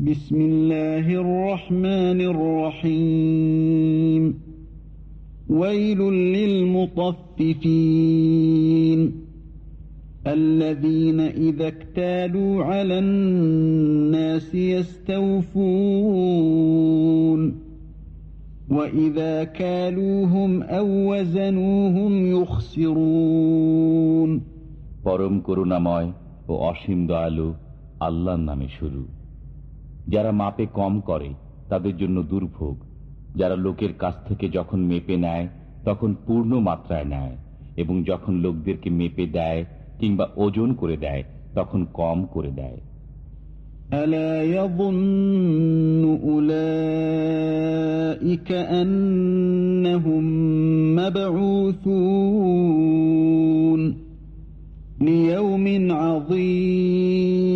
بسم الله الرحمن الرحيم ويل للمطففين الذين إذا اكتالوا على الناس يستوفون وإذا كالوهم أو وزنوهم يخسرون পরম করুণাময় ও অসীম দয়ালু আল্লাহর নামে শুরু যারা মাপে কম করে তাদের জন্য দুর্ভোগ যারা লোকের কাছ থেকে যখন মেপে নেয় তখন পূর্ণ মাত্রায় নেয় এবং যখন লোকদেরকে মেপে দেয় কিংবা ওজন করে দেয় তখন কম করে দেয় ألا يظن أولئك أنهم مبعوثون ليوم عظيم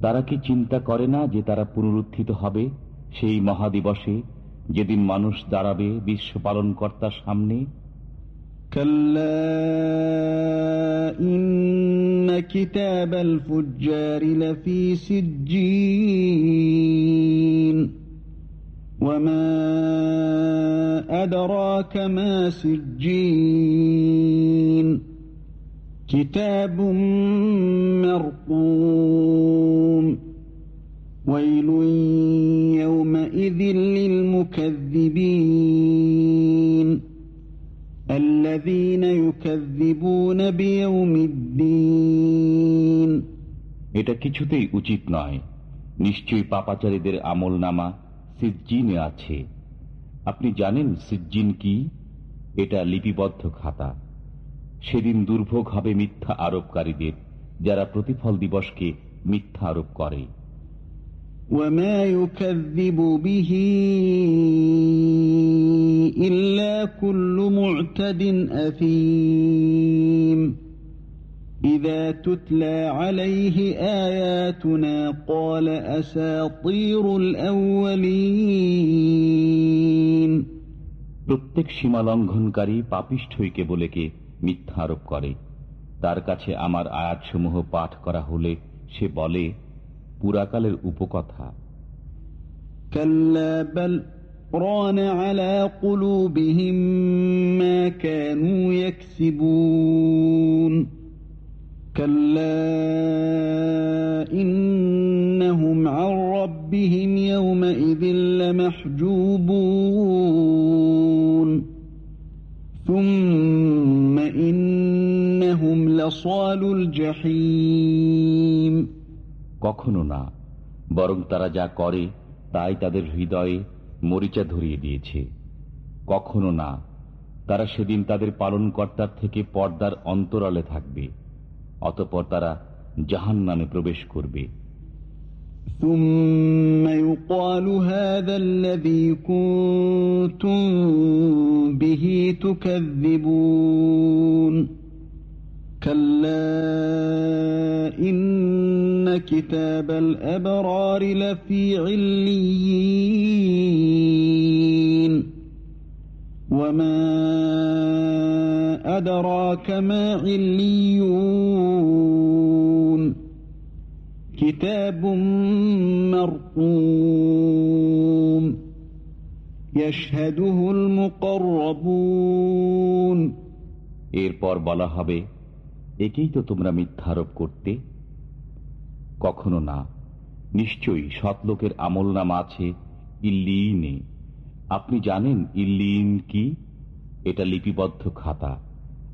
তারা কি চিন্তা করে না যে তারা পুনরুত্থিত হবে সেই মহাদিবসে যেদিন মানুষ দাঁড়াবে বিশ্ব পালন কর্তার সামনে كلا إن كتاب الفجار لفي سجين وما أدراك ما سجين كتاب مرقوم ويل يومئذ للمكذبين الذين يكذبون بيوم الدين এটা কিছুতেই উচিত নয় নিশ্চয়ই পাপাচারীদের আমল নামা সিজ্জিনে আছে আপনি জানেন সিজ্জিন কি? এটা লিপিবদ্ধ খাতা। সেদিন দুর্ভোগ হবে মিথ্যা আরোপকারীদের, যারা প্রতিফল দিবসকে মিথ্যা আরোপ করে। ইল্লা إذا تتلى عليه آياتنا قال أساطير الأولين প্রত্যেক সীমা লঙ্ঘনকারী পাপিষ্ঠই কেবলেকে মিথ্যা আরোপ করে তার কাছে আমার আয়াতসমূহ পাঠ করা হলে সে বলে পুরাকালের উপকথা كلا بل ران على قلوبهم ما كانوا يكسبون كلا إنهم عن ربهم يومئذ لمحجوبون ثم إنهم لصال الجحيم কখনো না বরং তারা যা করে তাই তাদের হৃদয়ে মরিচা ধরিয়ে দিয়েছে কখনো না তারা সেদিন তাদের পালনকর্তার থেকে পর্দার অন্তরালে থাকবে অতপর তারা জাহান নামে প্রবেশ করবে ثم يقال هذا الذي كنتم به تكذبون كلا إن كتاب الأبرار لفي عليين وما أدراك ما عليون كتاب مرقوم يشهده المقربون এরপর বলা হবে একেই তো তোমরা মিথ্যারোপ করতে কখনো না নিশ্চয়ই সৎলোকের আমল নাম আছে ইল্লিনে আপনি জানেন ইল্লিন কি এটা লিপিবদ্ধ খাতা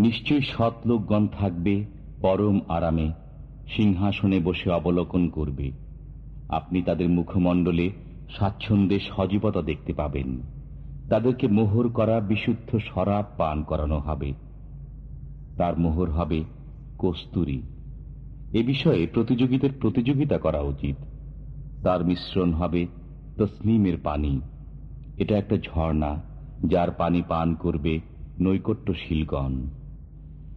নিশ্চয় সৎ লোকগণ থাকবে পরম আরামে, সিংহাসনে বসে অবলোকন করবে। আপনি তাদের মুখমণ্ডলে স্বাচ্ছন্দ্যে সজীবতা দেখতে পাবেন। তাদেরকে মোহর করা বিশুদ্ধ শরাব পান করানো হবে। তার মোহর হবে কস্তুরি। এ বিষয়ে প্রতিযোগীদের প্রতিযোগিতা করা উচিত। তার মিশ্রণ হবে তসলিমের পানি। এটা একটা ঝর্ণা, যার পানি পান করবে নৈকট্য নৈকট্যশীলগণ।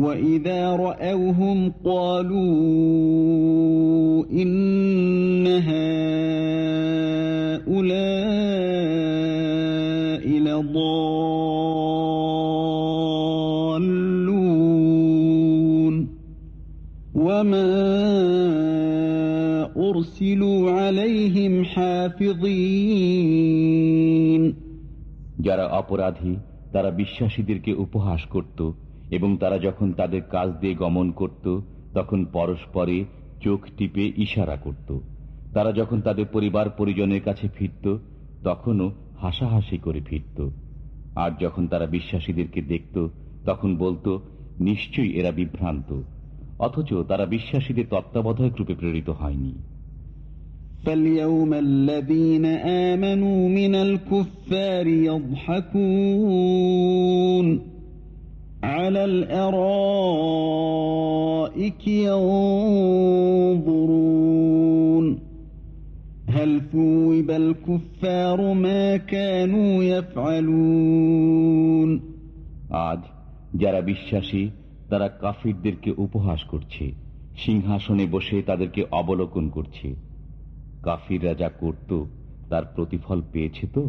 وإذا رأوهم قالوا إن هؤلاء لضالون وما أرسلوا عليهم حافظين যারা অপরাধী তারা বিশ্বাসীদেরকে উপহাস করত এবং তারা যখন তাদের কাজ দিয়ে গমন করত তখন পরস্পরে চোখ টিপে ইশারা করত তারা যখন তাদের পরিবার পরিজনের কাছে ফিরত তখনও হাসাহাসি করে ফিরত আর যখন তারা বিশ্বাসীদেরকে দেখত তখন বলতো নিশ্চয়ই এরা বিভ্রান্ত অথচ তারা বিশ্বাসীদের তত্ত্বাবধায়ক রূপে প্রেরিত হয়নি فاليوم الذين آمنوا من الكفار يضحكون على الأرائك ينظرون هل ثوب الكفار ما كانوا يفعلون আজ যারা বিশ্বাসী তারা কাফিরদেরকে উপহাস করছে সিংহাসনে বসে তাদেরকে অবলোকন করছে কাফিররা যা করত তার প্রতিফল পেয়েছে তো